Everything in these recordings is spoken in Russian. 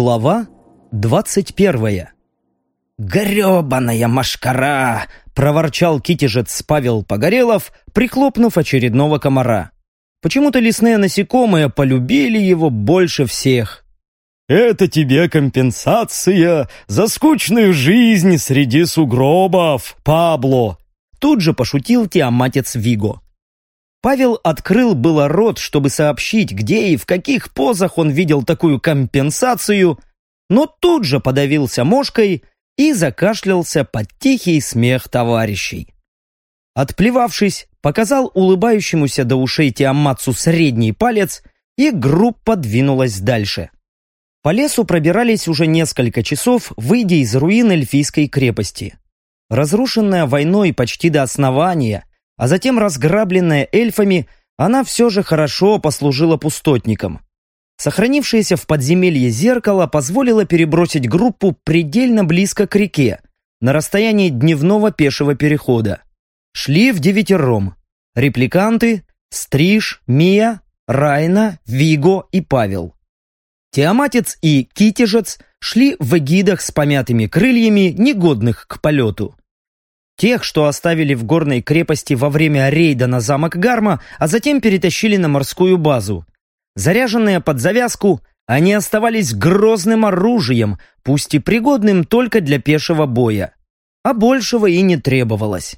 Глава двадцать первая «Гребаная машкара!» — проворчал китежец Павел Погорелов, прихлопнув очередного комара. Почему-то лесные насекомые полюбили его больше всех. «Это тебе компенсация за скучную жизнь среди сугробов, Пабло!» Тут же пошутил Тиаматец Виго. Павел открыл было рот, чтобы сообщить, где и в каких позах он видел такую компенсацию, но тут же подавился мошкой и закашлялся под тихий смех товарищей. Отплевавшись, показал улыбающемуся до ушей Тиаматсу средний палец, и группа двинулась дальше. По лесу пробирались уже несколько часов, выйдя из руин эльфийской крепости. Разрушенная войной почти до основания, а затем разграбленная эльфами, она все же хорошо послужила пустотникам. Сохранившееся в подземелье зеркало позволило перебросить группу предельно близко к реке, на расстоянии дневного пешего перехода. Шли в девятером. Репликанты, Стриж, Мия, Райна, Виго и Павел. Тиаматец и Китежец шли в эгидах с помятыми крыльями, негодных к полету. Тех, что оставили в горной крепости во время рейда на замок Гарма, а затем перетащили на морскую базу. Заряженные под завязку, они оставались грозным оружием, пусть и пригодным только для пешего боя. А большего и не требовалось.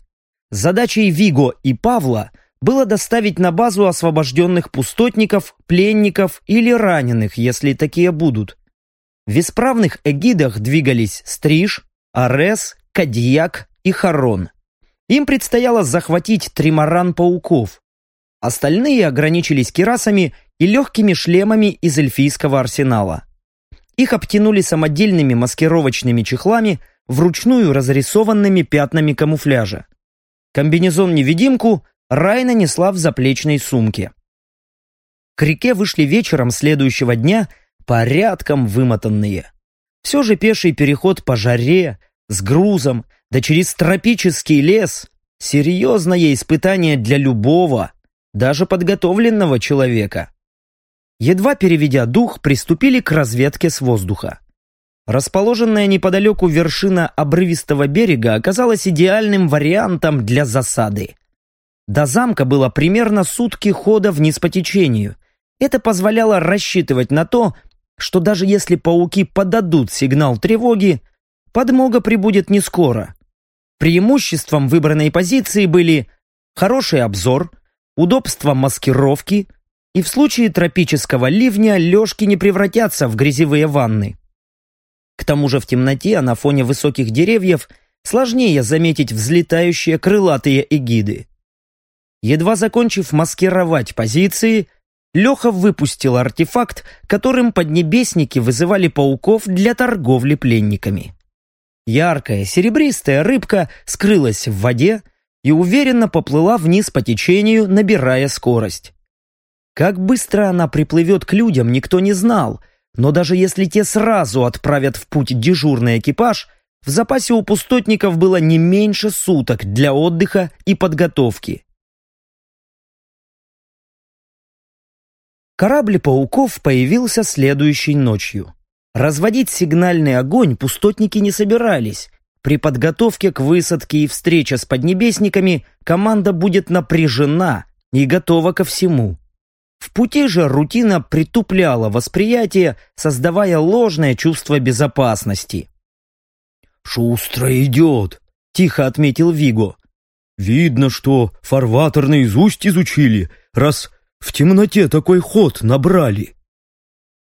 Задачей Виго и Павла было доставить на базу освобожденных пустотников, пленников или раненых, если такие будут. В исправных эгидах двигались Стриж, Арес, Кадьяк и Харон. Им предстояло захватить тримаран пауков. Остальные ограничились кирасами и легкими шлемами из эльфийского арсенала. Их обтянули самодельными маскировочными чехлами, вручную разрисованными пятнами камуфляжа. Комбинезон-невидимку Райна несла в заплечной сумке. К реке вышли вечером следующего дня порядком вымотанные. Все же пеший переход по жаре, с грузом, да через тропический лес – серьезное испытание для любого, даже подготовленного человека. Едва переведя дух, приступили к разведке с воздуха. Расположенная неподалеку вершина обрывистого берега оказалась идеальным вариантом для засады. До замка было примерно сутки хода вниз по течению. Это позволяло рассчитывать на то, что даже если пауки подадут сигнал тревоги, подмога прибудет не скоро. Преимуществом выбранной позиции были хороший обзор, удобство маскировки и в случае тропического ливня лёжки не превратятся в грязевые ванны. К тому же в темноте, а на фоне высоких деревьев, сложнее заметить взлетающие крылатые эгиды. Едва закончив маскировать позиции, Леха выпустил артефакт, которым поднебесники вызывали пауков для торговли пленниками. Яркая серебристая рыбка скрылась в воде и уверенно поплыла вниз по течению, набирая скорость. Как быстро она приплывет к людям, никто не знал, но даже если те сразу отправят в путь дежурный экипаж, в запасе у пустотников было не меньше суток для отдыха и подготовки. Корабль пауков появился следующей ночью. Разводить сигнальный огонь пустотники не собирались. При подготовке к высадке и встрече с поднебесниками команда будет напряжена и готова ко всему. В пути же рутина притупляла восприятие, создавая ложное чувство безопасности. «Шустро идет», — тихо отметил Виго. «Видно, что фарватер наизусть изучили, раз в темноте такой ход набрали».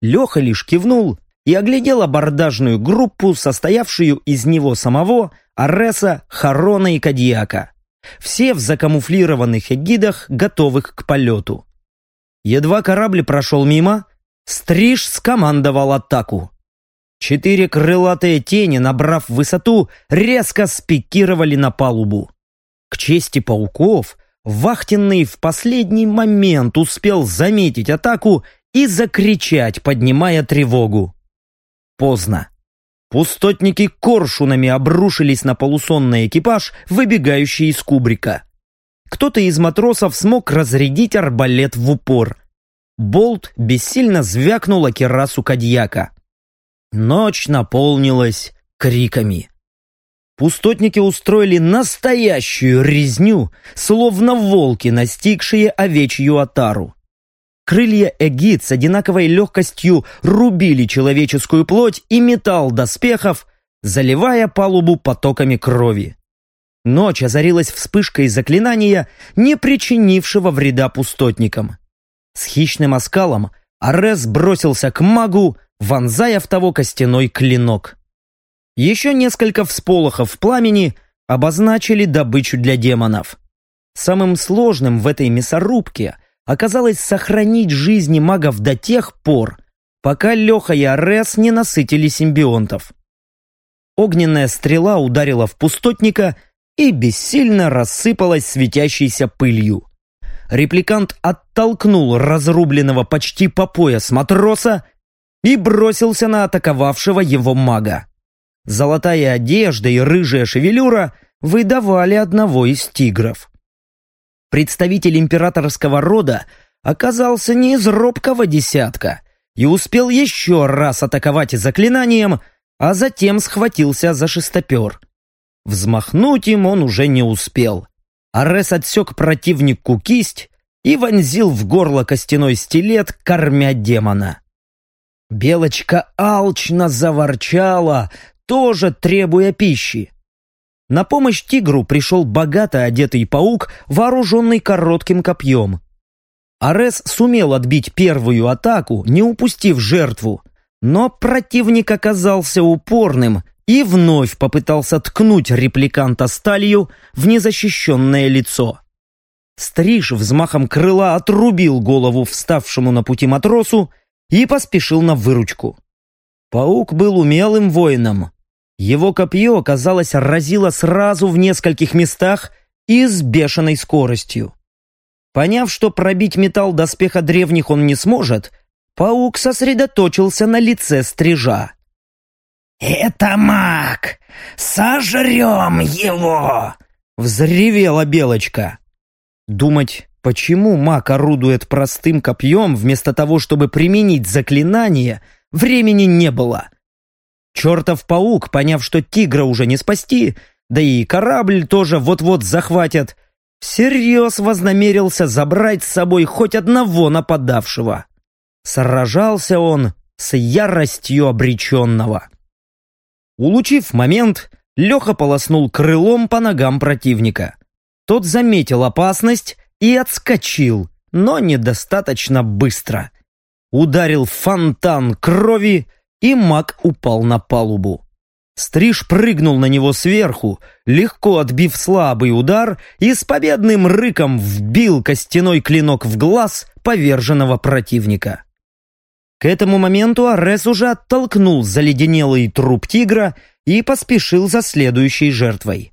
Леха лишь кивнул и оглядел абордажную группу, состоявшую из него самого, Ареса, Харона и Кадьяка. Все в закамуфлированных эгидах, готовых к полету. Едва корабль прошел мимо, Стриж скомандовал атаку. Четыре крылатые тени, набрав высоту, резко спикировали на палубу. К чести пауков, вахтенный в последний момент успел заметить атаку и закричать, поднимая тревогу. Поздно. Пустотники коршунами обрушились на полусонный экипаж, выбегающий из кубрика. Кто-то из матросов смог разрядить арбалет в упор. Болт бессильно звякнул о керасу Кадьяка. Ночь наполнилась криками. Пустотники устроили настоящую резню, словно волки, настигшие овечью отару. Крылья эгид с одинаковой легкостью рубили человеческую плоть и металл доспехов, заливая палубу потоками крови. Ночь озарилась вспышкой заклинания, не причинившего вреда пустотникам. С хищным оскалом Арес бросился к магу, вонзая в того костяной клинок. Еще несколько всполохов пламени обозначили добычу для демонов. Самым сложным в этой мясорубке оказалось сохранить жизни магов до тех пор, пока Леха и Арес не насытили симбионтов. Огненная стрела ударила в пустотника и бессильно рассыпалась светящейся пылью. Репликант оттолкнул разрубленного почти по пояс матроса и бросился на атаковавшего его мага. Золотая одежда и рыжая шевелюра выдавали одного из тигров. Представитель императорского рода оказался не из робкого десятка и успел еще раз атаковать заклинанием, а затем схватился за шестопер. Взмахнуть им он уже не успел. Арес отсек противнику кисть и вонзил в горло костяной стилет, кормя демона. Белочка алчно заворчала, тоже требуя пищи. На помощь тигру пришел богато одетый паук, вооруженный коротким копьем. Арес сумел отбить первую атаку, не упустив жертву, но противник оказался упорным и вновь попытался ткнуть репликанта сталью в незащищенное лицо. Стриж взмахом крыла отрубил голову вставшему на пути матросу и поспешил на выручку. Паук был умелым воином, его копье, казалось, разило сразу в нескольких местах и с бешеной скоростью. Поняв, что пробить металл доспеха древних он не сможет, паук сосредоточился на лице стрижа. «Это маг! Сожрем его!» — взревела Белочка. Думать, почему маг орудует простым копьем, вместо того, чтобы применить заклинание, времени не было. Чертов паук, поняв, что тигра уже не спасти, да и корабль тоже вот-вот захватят, всерьез вознамерился забрать с собой хоть одного нападавшего. Сражался он с яростью обреченного. Улучив момент, Леха полоснул крылом по ногам противника. Тот заметил опасность и отскочил, но недостаточно быстро. Ударил фонтан крови, и маг упал на палубу. Стриж прыгнул на него сверху, легко отбив слабый удар и с победным рыком вбил костяной клинок в глаз поверженного противника. К этому моменту Арес уже оттолкнул заледенелый труп тигра и поспешил за следующей жертвой.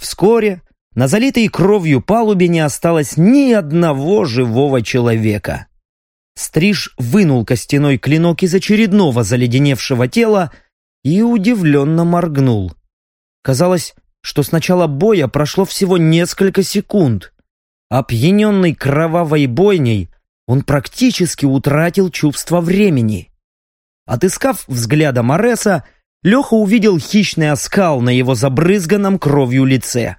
Вскоре на залитой кровью палубе не осталось ни одного живого человека. Стриж вынул костяной клинок из очередного заледеневшего тела и удивленно моргнул. Казалось, что с начала боя прошло всего несколько секунд. Опьяненный кровавой бойней, он практически утратил чувство времени. Отыскав взглядом Ареса, Леха увидел хищный оскал на его забрызганном кровью лице.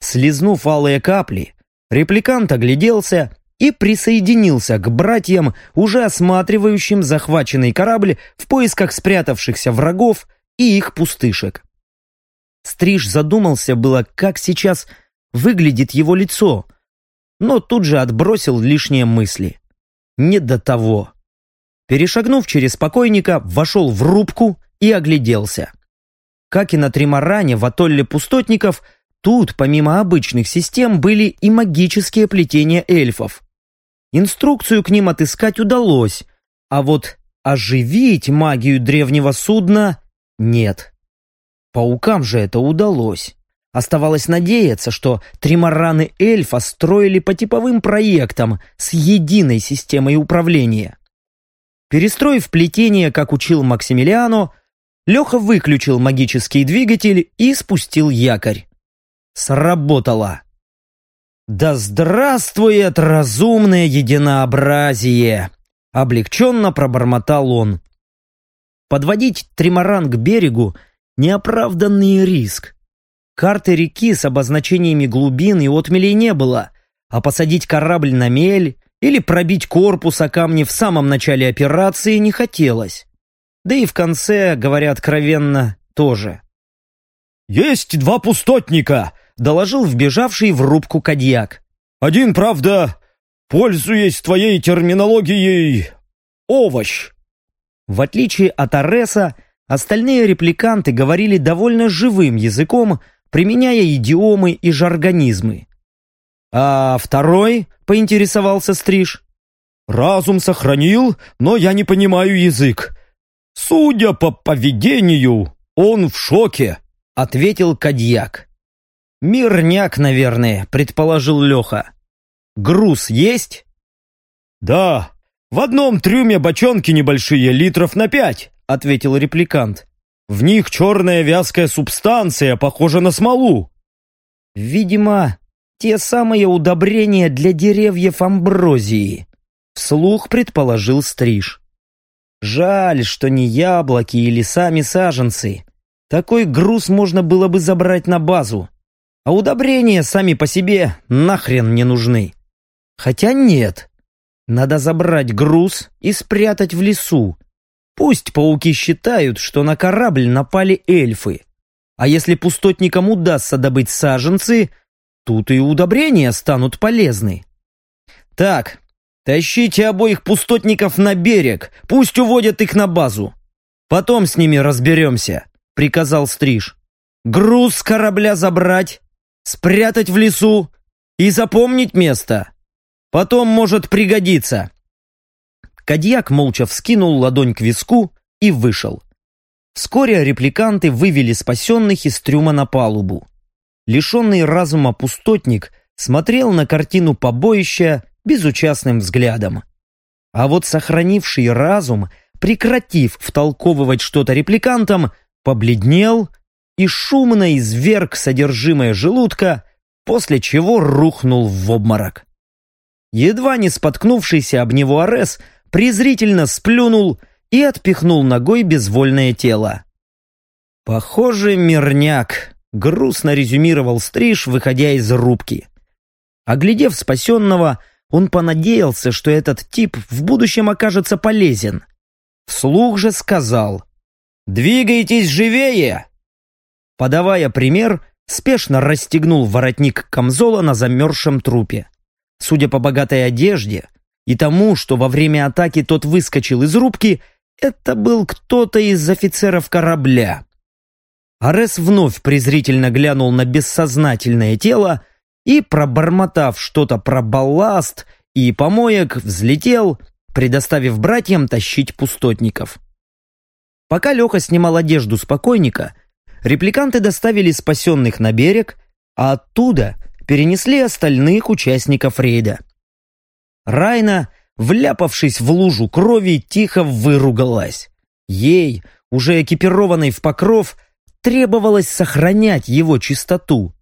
Слизнув алые капли, репликант огляделся и присоединился к братьям, уже осматривающим захваченный корабль в поисках спрятавшихся врагов и их пустышек. Стриж задумался было, как сейчас выглядит его лицо, но тут же отбросил лишние мысли. Не до того. Перешагнув через покойника, вошел в рубку и огляделся. Как и на Тримаране в атолле пустотников, тут, помимо обычных систем, были и магические плетения эльфов. Инструкцию к ним отыскать удалось, а вот оживить магию древнего судна нет. Паукам же это удалось. Оставалось надеяться, что тримараны эльфа строили по типовым проектам с единой системой управления. Перестроив плетение, как учил Максимилиано, Леха выключил магический двигатель и спустил якорь. Сработало. «Да здравствует разумное единообразие!» Облегченно пробормотал он. Подводить тримаран к берегу – неоправданный риск. Карты реки с обозначениями глубин и отмелей не было, а посадить корабль на мель или пробить корпус о камни в самом начале операции не хотелось. Да и в конце, говоря откровенно, тоже. «Есть два пустотника!» — доложил вбежавший в рубку Кадьяк. «Один, правда, пользуясь твоей терминологией, овощ». В отличие от Ареса, остальные репликанты говорили довольно живым языком, применяя идиомы и жаргонизмы. «А второй?» — поинтересовался Стриж. «Разум сохранил, но я не понимаю язык. Судя по поведению, он в шоке», — ответил Кадьяк. «Мирняк, наверное», — предположил Леха. «Груз есть?» «Да, в одном трюме бочонки небольшие, литров на пять», — ответил репликант. «В них черная вязкая субстанция, похожа на смолу». «Видимо, те самые удобрения для деревьев амброзии», — вслух предположил Стриж. «Жаль, что не яблоки или сами саженцы. Такой груз можно было бы забрать на базу. А удобрения сами по себе нахрен не нужны. Хотя нет. Надо забрать груз и спрятать в лесу. Пусть пауки считают, что на корабль напали эльфы. А если пустотникам удастся добыть саженцы, Тут и удобрения станут полезны. Так, тащите обоих пустотников на берег, пусть уводят их на базу. Потом с ними разберемся, приказал Стриж. Груз с корабля забрать, спрятать в лесу и запомнить место. Потом может пригодиться. Кадьяк молча вскинул ладонь к виску и вышел. Вскоре репликанты вывели спасенных из трюма на палубу. Лишенный разума пустотник смотрел на картину побоища безучастным взглядом. А вот сохранивший разум, прекратив втолковывать что-то репликантам, побледнел и шумно изверг содержимое желудка, после чего рухнул в обморок. Едва не споткнувшийся об него Арес презрительно сплюнул и отпихнул ногой безвольное тело. Похоже, мирняк, грустно резюмировал Стриж, выходя из рубки. Оглядев спасенного, он понадеялся, что этот тип в будущем окажется полезен. Вслух же сказал «Двигайтесь живее!» Подавая пример, спешно расстегнул воротник камзола на замерзшем трупе. Судя по богатой одежде и тому, что во время атаки тот выскочил из рубки, это был кто-то из офицеров корабля. Арес вновь презрительно глянул на бессознательное тело и, пробормотав что-то про балласт и помоек, взлетел, предоставив братьям тащить пустотников. Пока Леха снимал одежду с покойника, репликанты доставили спасенных на берег, а оттуда перенесли остальных участников рейда. Райна, вляпавшись в лужу крови, тихо выругалась. Ей, уже экипированной в покров, требовалось сохранять его чистоту.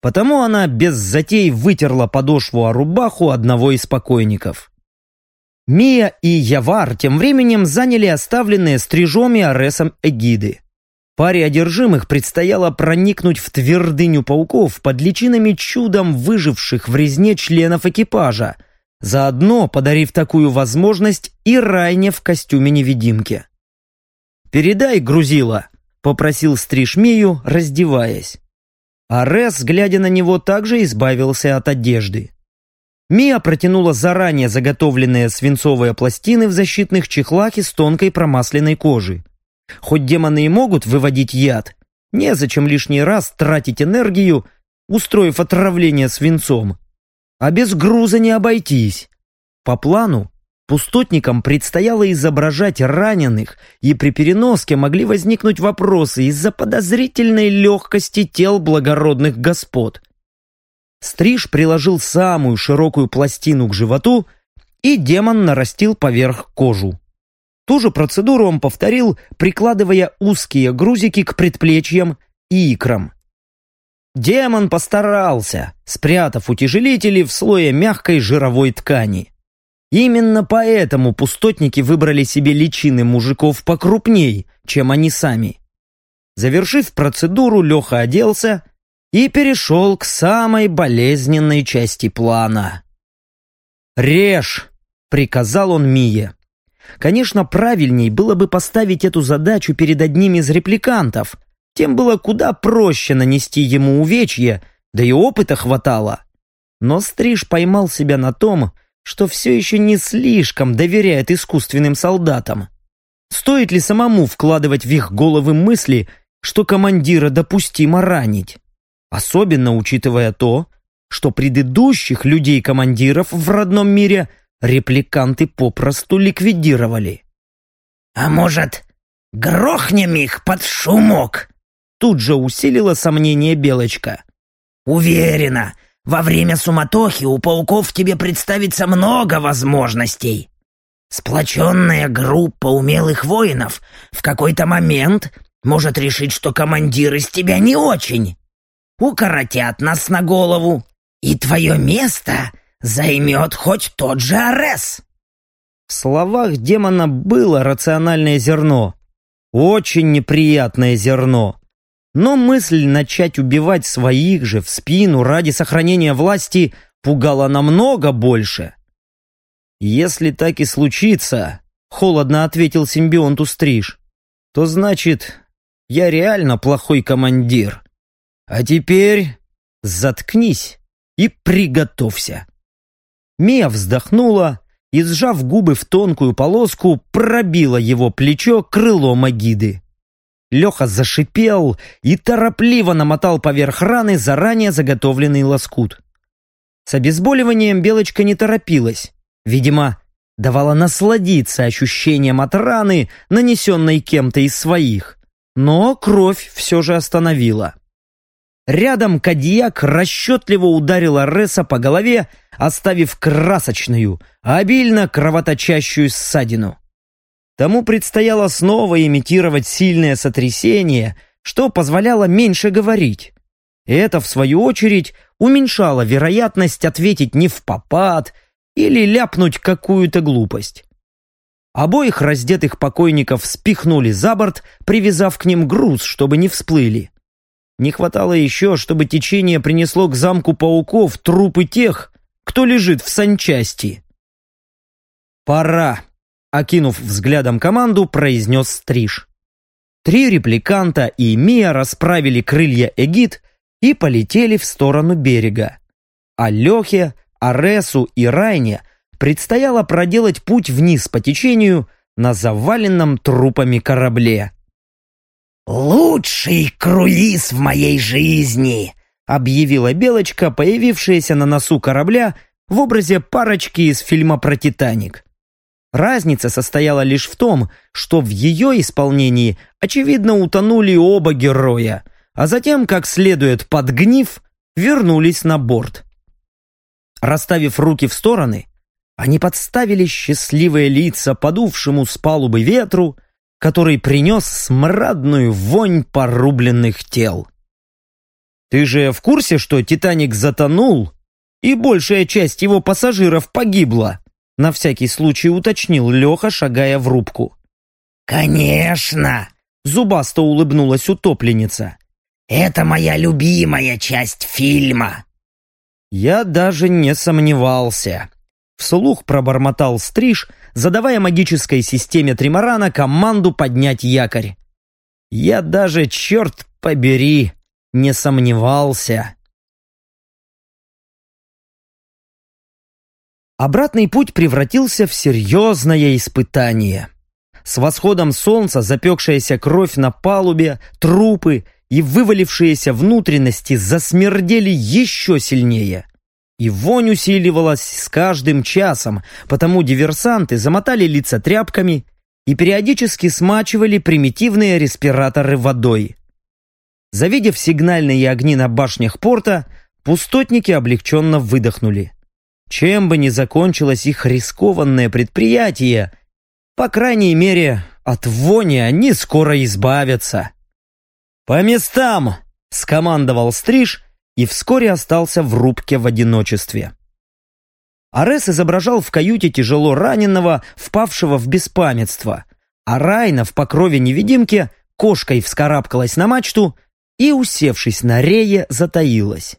Потому она без затей вытерла подошву о рубаху одного из покойников. Мия и Явар тем временем заняли оставленные стрижом и аресом эгиды. Паре одержимых предстояло проникнуть в твердыню пауков под личинами чудом выживших в резне членов экипажа, заодно подарив такую возможность и Райне в костюме невидимки. «Передай, грузила», попросил Стрижмею, раздеваясь. Арес, глядя на него, также избавился от одежды. Мия протянула заранее заготовленные свинцовые пластины в защитных чехлах из тонкой промасленной кожи. Хоть демоны и могут выводить яд, незачем лишний раз тратить энергию, устроив отравление свинцом. А без груза не обойтись. По плану, Пустотникам предстояло изображать раненых, и при переноске могли возникнуть вопросы из-за подозрительной легкости тел благородных господ. Стриж приложил самую широкую пластину к животу, и демон нарастил поверх кожу. Ту же процедуру он повторил, прикладывая узкие грузики к предплечьям и икрам. Демон постарался, спрятав утяжелители в слое мягкой жировой ткани. Именно поэтому пустотники выбрали себе личины мужиков покрупней, чем они сами. Завершив процедуру, Леха оделся и перешел к самой болезненной части плана. «Режь!» — приказал он Мие. Конечно, правильней было бы поставить эту задачу перед одним из репликантов. Тем было куда проще нанести ему увечье, да и опыта хватало. Но Стриж поймал себя на том, что все еще не слишком доверяет искусственным солдатам. Стоит ли самому вкладывать в их головы мысли, что командира допустимо ранить? Особенно учитывая то, что предыдущих людей-командиров в родном мире – репликанты попросту ликвидировали. «А может, грохнем их под шумок?» Тут же усилила сомнение Белочка. «Уверена, во время суматохи у пауков тебе представится много возможностей. Сплоченная группа умелых воинов в какой-то момент может решить, что командир из тебя не очень. Укоротят нас на голову, и твое место займет хоть тот же Арес. В словах демона было рациональное зерно. Очень неприятное зерно. Но мысль начать убивать своих же в спину ради сохранения власти пугала намного больше. «Если так и случится», — холодно ответил симбионту Стриж, «то значит, я реально плохой командир. А теперь заткнись и приготовься». Мия вздохнула и, сжав губы в тонкую полоску, пробила его плечо крыло Магиды. Леха зашипел и торопливо намотал поверх раны заранее заготовленный лоскут. С обезболиванием Белочка не торопилась. Видимо, давала насладиться ощущением от раны, нанесенной кем-то из своих. Но кровь все же остановила. Рядом Кадьяк расчетливо ударил Ареса по голове, оставив красочную, обильно кровоточащую ссадину. Тому предстояло снова имитировать сильное сотрясение, что позволяло меньше говорить. Это, в свою очередь, уменьшало вероятность ответить не в попад или ляпнуть какую-то глупость. Обоих раздетых покойников спихнули за борт, привязав к ним груз, чтобы не всплыли. Не хватало еще, чтобы течение принесло к замку пауков трупы тех, кто лежит в санчасти. «Пора», — окинув взглядом команду, произнес Стриж. Три репликанта и Мия расправили крылья эгид и полетели в сторону берега. А Лехе, Аресу и Райне предстояло проделать путь вниз по течению на заваленном трупами корабле. «Лучший круиз в моей жизни!» объявила Белочка, появившаяся на носу корабля в образе парочки из фильма про «Титаник». Разница состояла лишь в том, что в ее исполнении, очевидно, утонули оба героя, а затем, как следует подгнив, вернулись на борт. Расставив руки в стороны, они подставили счастливые лица подувшему с палубы ветру который принес смрадную вонь порубленных тел. «Ты же в курсе, что «Титаник» затонул, и большая часть его пассажиров погибла?» На всякий случай уточнил Леха, шагая в рубку. «Конечно!» — зубасто улыбнулась утопленница. «Это моя любимая часть фильма!» Я даже не сомневался. Вслух пробормотал стриж, задавая магической системе Тримарана команду поднять якорь. Я даже, черт побери, не сомневался. Обратный путь превратился в серьезное испытание. С восходом солнца запекшаяся кровь на палубе, трупы и вывалившиеся внутренности засмердели еще сильнее. И вонь усиливалась с каждым часом, потому диверсанты замотали лица тряпками и периодически смачивали примитивные респираторы водой. Завидев сигнальные огни на башнях порта, пустотники облегченно выдохнули. Чем бы ни закончилось их рискованное предприятие, по крайней мере, от вони они скоро избавятся. «По местам!» — скомандовал Стриж, и вскоре остался в рубке в одиночестве. Арес изображал в каюте тяжело раненого, впавшего в беспамятство, а Райна в покрове невидимки кошкой вскарабкалась на мачту и, усевшись на рее, затаилась.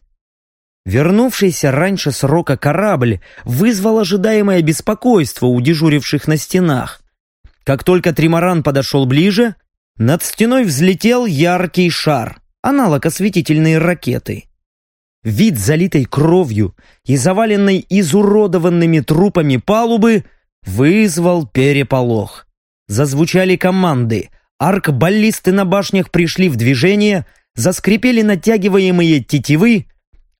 Вернувшийся раньше срока корабль вызвал ожидаемое беспокойство у дежуривших на стенах. Как только тримаран подошел ближе, над стеной взлетел яркий шар, аналог осветительной ракеты. Вид залитой кровью и заваленной изуродованными трупами палубы вызвал переполох. Зазвучали команды, аркбаллисты на башнях пришли в движение, заскрипели натягиваемые тетивы,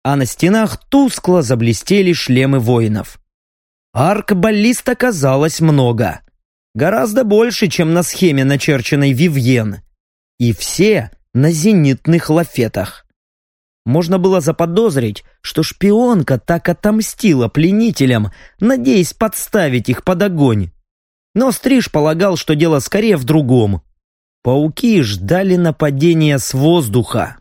а на стенах тускло заблестели шлемы воинов. Аркбаллист оказалось много. Гораздо больше, чем на схеме, начерченной Вивьен. И все на зенитных лафетах. Можно было заподозрить, что шпионка так отомстила пленителям, надеясь подставить их под огонь. Но Стриж полагал, что дело скорее в другом. Пауки ждали нападения с воздуха.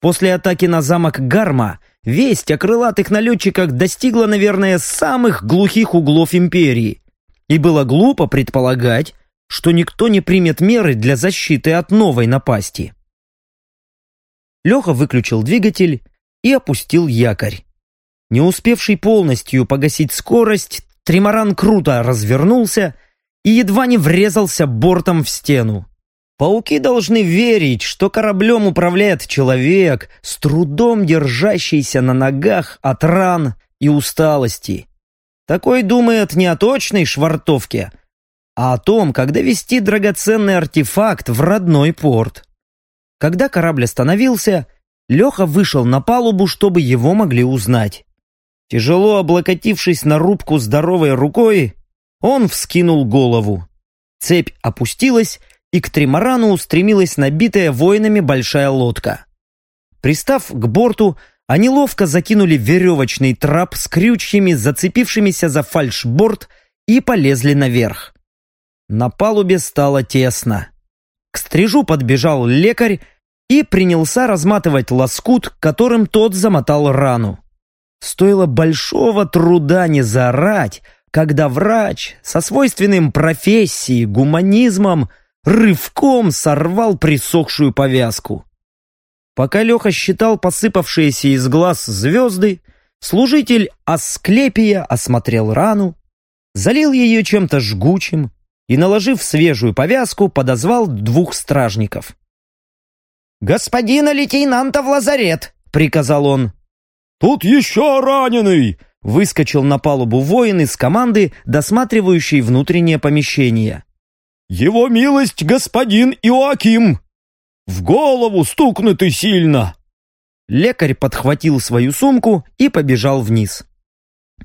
После атаки на замок Гарма весть о крылатых налетчиках достигла, наверное, самых глухих углов империи. И было глупо предполагать, что никто не примет меры для защиты от новой напасти. Леха выключил двигатель и опустил якорь. Не успевший полностью погасить скорость, тримаран круто развернулся и едва не врезался бортом в стену. Пауки должны верить, что кораблем управляет человек, с трудом держащийся на ногах от ран и усталости. Такой думает не о точной швартовке, а о том, как довести драгоценный артефакт в родной порт. Когда корабль остановился, Леха вышел на палубу, чтобы его могли узнать. Тяжело облокотившись на рубку здоровой рукой, он вскинул голову. Цепь опустилась, и к тримарану устремилась набитая воинами большая лодка. Пристав к борту, они ловко закинули веревочный трап с крючьями, зацепившимися за фальшборд, и полезли наверх. На палубе стало тесно. К стрижу подбежал лекарь и принялся разматывать лоскут, которым тот замотал рану. Стоило большого труда не заорать, когда врач со свойственным профессии, гуманизмом рывком сорвал присохшую повязку. Пока Леха считал посыпавшиеся из глаз звезды, служитель Асклепия осмотрел рану, залил ее чем-то жгучим и, наложив свежую повязку, подозвал двух стражников. «Господина лейтенанта в лазарет!» — приказал он. «Тут еще раненый!» — выскочил на палубу воин из команды, досматривающий внутреннее помещение. «Его милость господин Иоаким! В голову стукнутый сильно!» Лекарь подхватил свою сумку и побежал вниз.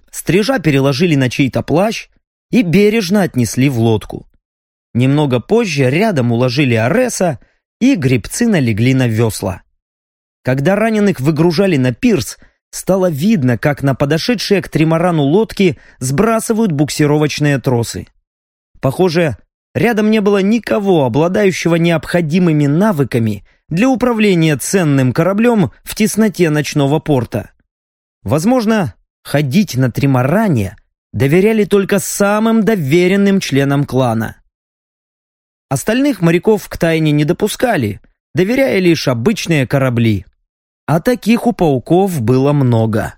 Стрижа переложили на чей-то плащ и бережно отнесли в лодку. Немного позже рядом уложили Ареса, и гребцы налегли на весла. Когда раненых выгружали на пирс, стало видно, как на подошедшие к тримарану лодки сбрасывают буксировочные тросы. Похоже, Рядом не было никого, обладающего необходимыми навыками для управления ценным кораблем в тесноте ночного порта. Возможно, ходить на тримаране доверяли только самым доверенным членам клана. Остальных моряков к тайне не допускали, доверяя лишь обычные корабли. А таких у пауков было много.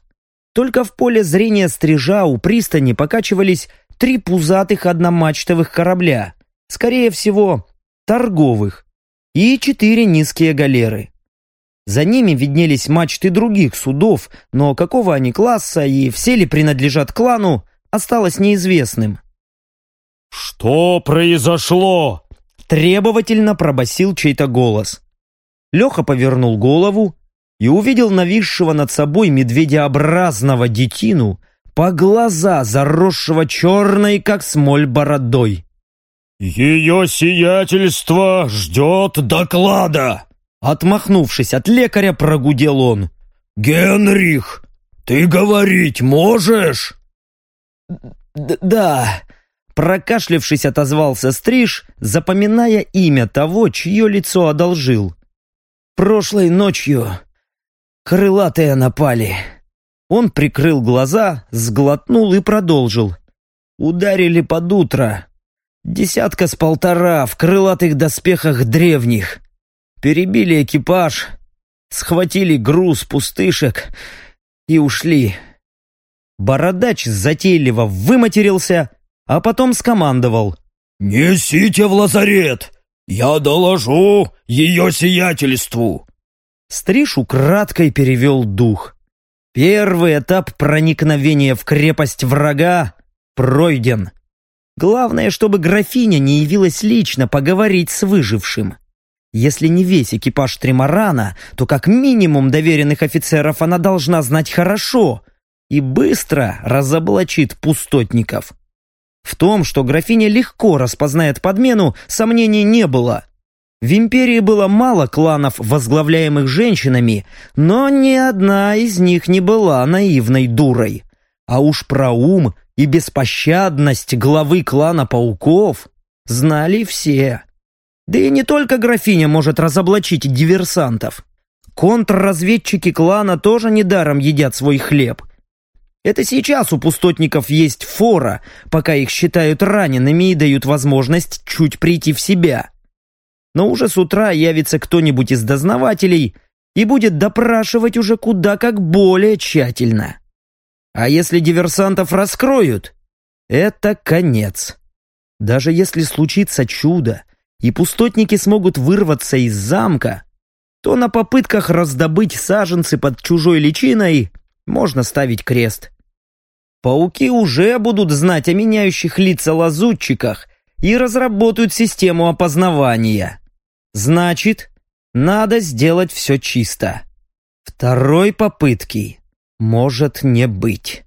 Только в поле зрения стрижа у пристани покачивались три пузатых одномачтовых корабля, скорее всего, торговых, и четыре низкие галеры. За ними виднелись мачты других судов, но какого они класса и все ли принадлежат клану, осталось неизвестным. «Что произошло?» Требовательно пробасил чей-то голос. Леха повернул голову и увидел нависшего над собой медведеобразного детину по глаза заросшего черной, как смоль, бородой. «Ее сиятельство ждет доклада!» Отмахнувшись от лекаря, прогудел он. «Генрих, ты говорить можешь?» «Да», прокашлявшись, отозвался Стриж, запоминая имя того, чье лицо одолжил. «Прошлой ночью крылатые напали. Он прикрыл глаза, сглотнул и продолжил. Ударили под утро. Десятка с полтора в крылатых доспехах древних. Перебили экипаж, схватили груз пустышек и ушли. Бородач затейливо выматерился, а потом скомандовал. «Несите в лазарет! Я доложу ее сиятельству!» Стриж украдкой перевел дух. Первый этап проникновения в крепость врага пройден. Главное, чтобы графиня не явилась лично поговорить с выжившим. Если не весь экипаж Тримарана, то как минимум доверенных офицеров она должна знать хорошо и быстро разоблачит пустотников. В том, что графиня легко распознает подмену, сомнений не было. В империи было мало кланов, возглавляемых женщинами, но ни одна из них не была наивной дурой. А уж про ум и беспощадность главы клана пауков знали все. Да и не только графиня может разоблачить диверсантов. Контрразведчики клана тоже недаром едят свой хлеб. Это сейчас у пустотников есть фора, пока их считают ранеными и дают возможность чуть прийти в себя. Но уже с утра явится кто-нибудь из дознавателей и будет допрашивать уже куда как более тщательно. А если диверсантов раскроют, это конец. Даже если случится чудо, и пустотники смогут вырваться из замка, то на попытках раздобыть саженцы под чужой личиной можно ставить крест. Пауки уже будут знать о меняющих лица лазутчиках и разработают систему опознавания. Значит, надо сделать все чисто. Второй попытки может не быть.